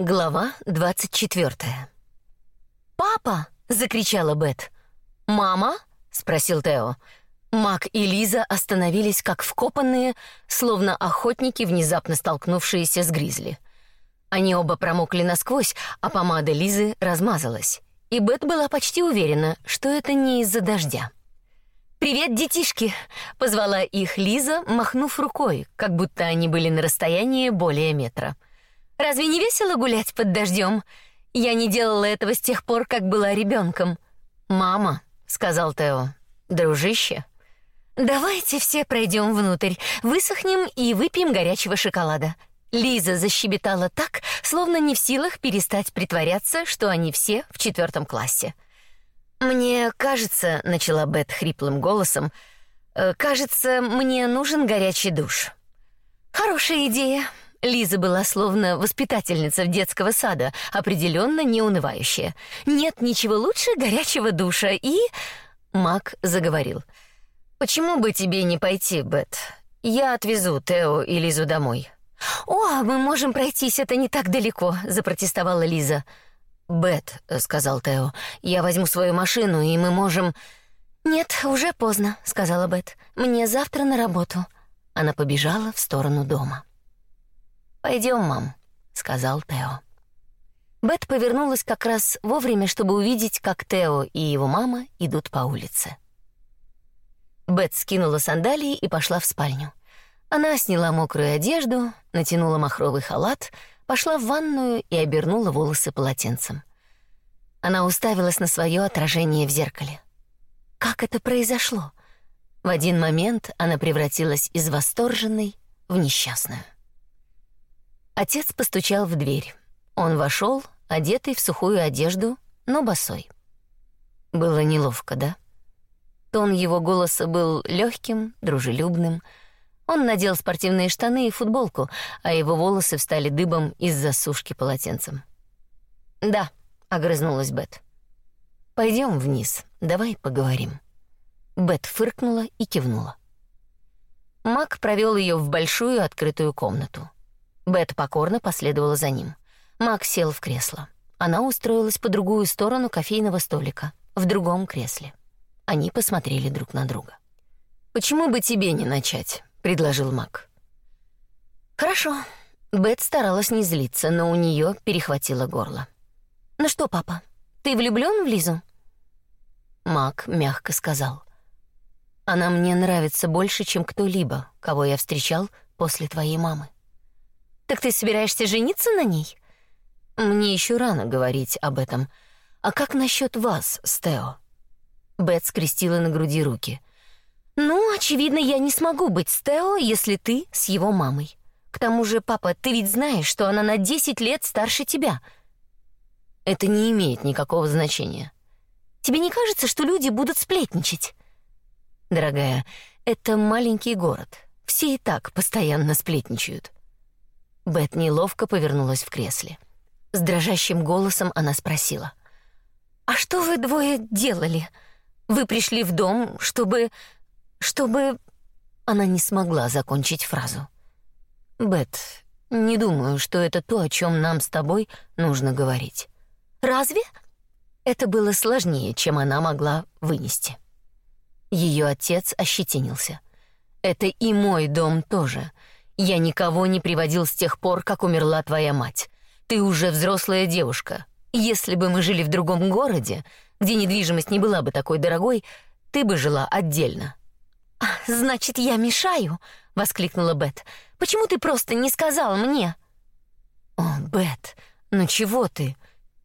Глава 24. «Папа!» — закричала Бет. «Мама?» — спросил Тео. Мак и Лиза остановились как вкопанные, словно охотники, внезапно столкнувшиеся с гризли. Они оба промокли насквозь, а помада Лизы размазалась. И Бет была почти уверена, что это не из-за дождя. «Привет, детишки!» — позвала их Лиза, махнув рукой, как будто они были на расстоянии более метра. Разве не весело гулять под дождем? Я не делала этого с тех пор, как была ребенком. Мама, сказал Тео. Дружище, давайте все пройдем внутрь, высохнем и выпьем горячего шоколада. Лиза защебетала так, словно не в силах перестать притворяться, что они все в четвертом классе. Мне кажется, начала Бет хриплым голосом, «э, кажется, мне нужен горячий душ. Хорошая идея, Лиза была словно воспитательница детского сада, определенно не унывающая. Нет ничего лучше горячего душа и Мак заговорил. Почему бы тебе не пойти, Бет? Я отвезу Тео и Лизу домой. О, мы можем пройтись, это не так далеко, запротестовала Лиза. Бет, сказал Тео. Я возьму свою машину, и мы можем Нет, уже поздно, сказала Бет. Мне завтра на работу. Она побежала в сторону дома. Пойдем, мам, сказал Тео. Бет повернулась как раз вовремя, чтобы увидеть, как Тео и его мама идут по улице. Бет скинула сандалии и пошла в спальню. Она сняла мокрую одежду, натянула махровый халат, пошла в ванную и обернула волосы полотенцем. Она уставилась на свое отражение в зеркале. Как это произошло? В один момент она превратилась из восторженной в несчастную. Отец постучал в дверь. Он вошел, одетый в сухую одежду, но босой. Было неловко, да? Тон его голоса был легким, дружелюбным. Он надел спортивные штаны и футболку, а его волосы встали дыбом из-за сушки полотенцем. "Да", огрызнулась Бет. Пойдем вниз, давай поговорим". Бет фыркнула и кивнула. Мак провел ее в большую открытую комнату. Бет покорно последовала за ним. Макс сел в кресло. Она устроилась по другую сторону кофейного столика, в другом кресле. Они посмотрели друг на друга. «Почему бы тебе не начать?» — предложил Мак. «Хорошо». Бет старалась не злиться, но у нее перехватило горло. «Ну что, папа, ты влюблён в Лизу?» Мак мягко сказал. «Она мне нравится больше, чем кто-либо, кого я встречал после твоей мамы». Так ты собираешься жениться на ней? Мне еще рано говорить об этом. А как насчет вас, Стео? Бет скрестила на груди руки. Ну, очевидно, я не смогу быть Стео, если ты с его мамой. К тому же, папа, ты ведь знаешь, что она на 10 лет старше тебя. Это не имеет никакого значения. Тебе не кажется, что люди будут сплетничать? Дорогая, это маленький город. Все и так постоянно сплетничают. Бет неловко повернулась в кресле. С дрожащим голосом она спросила: "А что вы двое делали? Вы пришли в дом, чтобы чтобы Она не смогла закончить фразу. Бет, не думаю, что это то, о чем нам с тобой нужно говорить. Разве? Это было сложнее, чем она могла вынести. Ее отец ощетинился. Это и мой дом тоже. Я никого не приводил с тех пор, как умерла твоя мать. Ты уже взрослая девушка. Если бы мы жили в другом городе, где недвижимость не была бы такой дорогой, ты бы жила отдельно. «А, значит, я мешаю, воскликнула Бет. Почему ты просто не сказал мне? О, Бет, ну чего ты?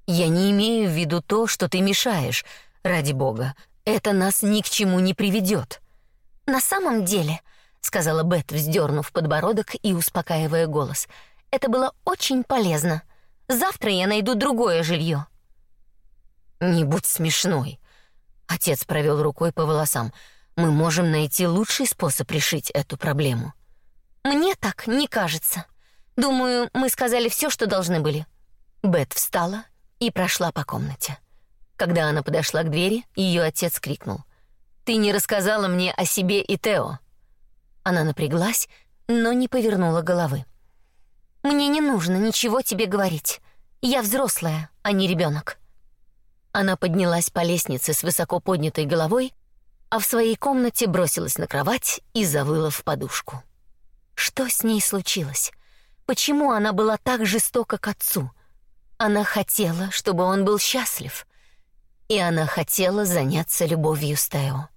Я не имею в виду то, что ты мешаешь. Ради бога, это нас ни к чему не приведет. На самом деле, сказала Бет, вздернув подбородок и успокаивая голос. Это было очень полезно. Завтра я найду другое жилье. Не будь смешной. Отец провел рукой по волосам. Мы можем найти лучший способ решить эту проблему. Мне так не кажется. Думаю, мы сказали все, что должны были. Бет встала и прошла по комнате. Когда она подошла к двери, ее отец крикнул: "Ты не рассказала мне о себе и Тео". Она напряглась, но не повернула головы. Мне не нужно ничего тебе говорить. Я взрослая, а не ребенок. Она поднялась по лестнице с высоко поднятой головой, а в своей комнате бросилась на кровать и завыла в подушку. Что с ней случилось? Почему она была так жестока к отцу? Она хотела, чтобы он был счастлив, и она хотела заняться любовью с Тео.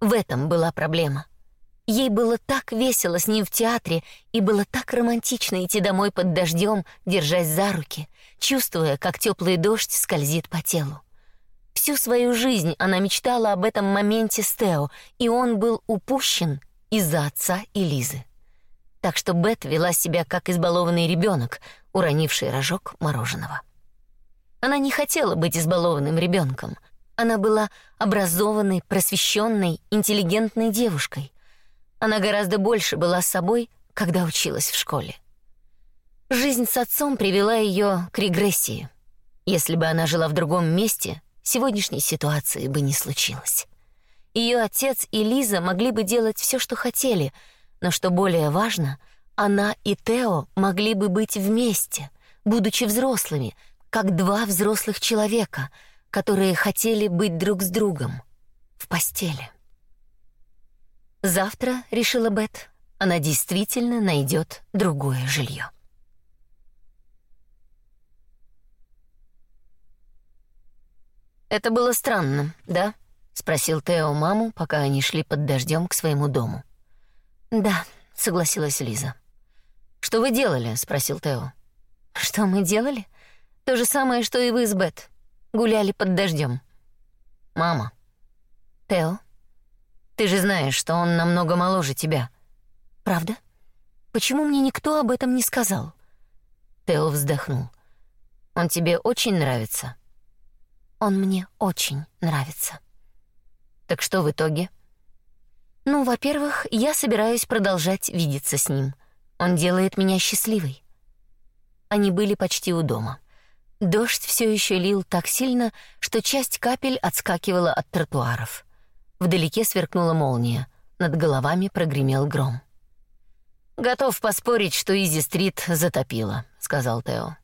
В этом была проблема. Ей было так весело с ним в театре, и было так романтично идти домой под дождем, держась за руки, чувствуя, как теплый дождь скользит по телу. Всю свою жизнь она мечтала об этом моменте с Тео, и он был упущен из-за отца и Лизы. Так что Бет вела себя как избалованный ребенок, уронивший рожок мороженого. Она не хотела быть избалованным ребенком. Она была образованной, просвещенной, интеллигентной девушкой. Она гораздо больше была собой, когда училась в школе. Жизнь с отцом привела ее к регрессии. Если бы она жила в другом месте, сегодняшней ситуации бы не случилось. Ее отец и Лиза могли бы делать все, что хотели, но что более важно, она и Тео могли бы быть вместе, будучи взрослыми, как два взрослых человека, которые хотели быть друг с другом в постели. Завтра, решила Бет, она действительно найдет другое жилье. Это было странно, да? спросил Тео маму, пока они шли под дождем к своему дому. Да, согласилась Лиза. Что вы делали? спросил Тео. Что мы делали? То же самое, что и вы с Бет. Гуляли под дождем. Мама. Тео. Ты же знаешь, что он намного моложе тебя. Правда? Почему мне никто об этом не сказал? Тео вздохнул. Он тебе очень нравится. Он мне очень нравится. Так что в итоге? Ну, во-первых, я собираюсь продолжать видеться с ним. Он делает меня счастливой. Они были почти у дома. Дождь все еще лил так сильно, что часть капель отскакивала от тротуаров. Вдалеке сверкнула молния, над головами прогремел гром. Готов поспорить, что Изи-стрит затопило, сказал Тео.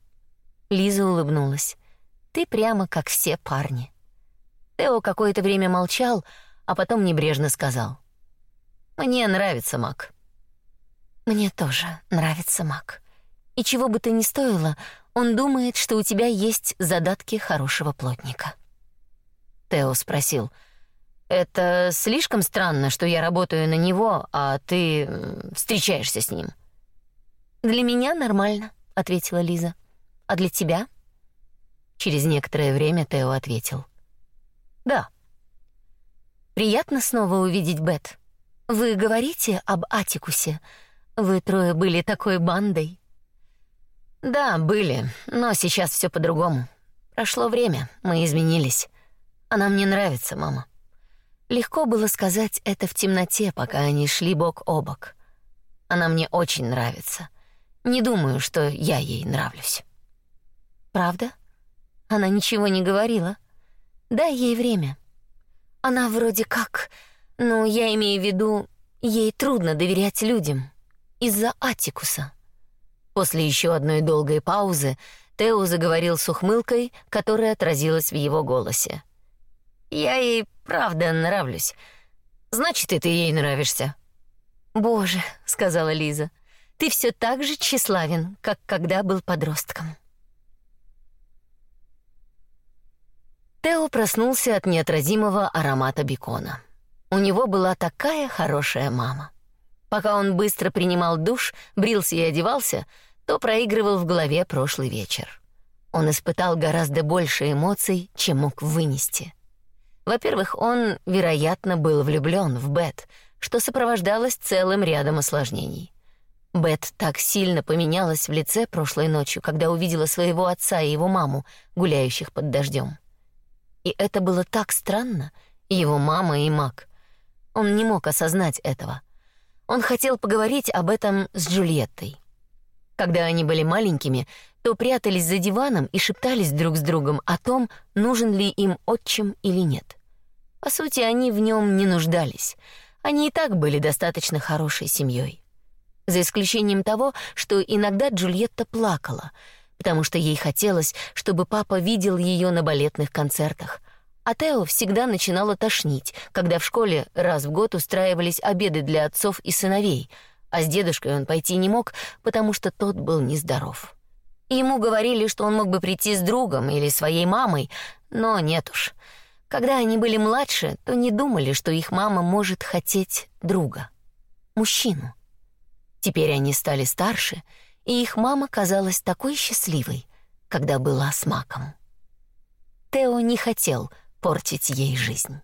Лиза улыбнулась. Ты прямо как все парни. Тео какое-то время молчал, а потом небрежно сказал: Мне нравится Мак. Мне тоже нравится Мак. И чего бы ты ни стоило, он думает, что у тебя есть задатки хорошего плотника. Тео спросил: это слишком странно, что я работаю на него, а ты встречаешься с ним. Для меня нормально, ответила Лиза. А для тебя? Через некоторое время Тео ответил: Да. Приятно снова увидеть Бет. Вы говорите об Атикусе. Вы трое были такой бандой. Да, были, но сейчас все по-другому. Прошло время, мы изменились. Она мне нравится, мама. Легко было сказать это в темноте, пока они шли бок о бок. Она мне очень нравится. Не думаю, что я ей нравлюсь. Правда? Она ничего не говорила. Дай ей время. Она вроде как, ну, я имею в виду, ей трудно доверять людям из-за Атикуса. После еще одной долгой паузы Тео заговорил с ухмылкой, которая отразилась в его голосе. Я ей правда нравлюсь. Значит, и ты ей нравишься. Боже, сказала Лиза. Ты все так же тщеславен, как когда был подростком. Тео проснулся от неотразимого аромата бекона. У него была такая хорошая мама. Пока он быстро принимал душ, брился и одевался, то проигрывал в голове прошлый вечер. Он испытал гораздо больше эмоций, чем мог вынести. Во-первых, он, вероятно, был влюблён в Бет, что сопровождалось целым рядом осложнений. Бет так сильно поменялась в лице прошлой ночью, когда увидела своего отца и его маму, гуляющих под дождём. И это было так странно, его мама и Мак. Он не мог осознать этого. Он хотел поговорить об этом с Джульеттой. Когда они были маленькими, то прятались за диваном и шептались друг с другом о том, нужен ли им отчим или нет. По сути, они в нем не нуждались. Они и так были достаточно хорошей семьей. За исключением того, что иногда Джульетта плакала, потому что ей хотелось, чтобы папа видел ее на балетных концертах. А Тео всегда начинало тошнить, когда в школе раз в год устраивались обеды для отцов и сыновей, а с дедушкой он пойти не мог, потому что тот был нездоров. Ему говорили, что он мог бы прийти с другом или своей мамой, но нет уж. Когда они были младше, то не думали, что их мама может хотеть друга, мужчину. Теперь они стали старше, и их мама казалась такой счастливой, когда была с Маком. Тео не хотел портить ей жизнь.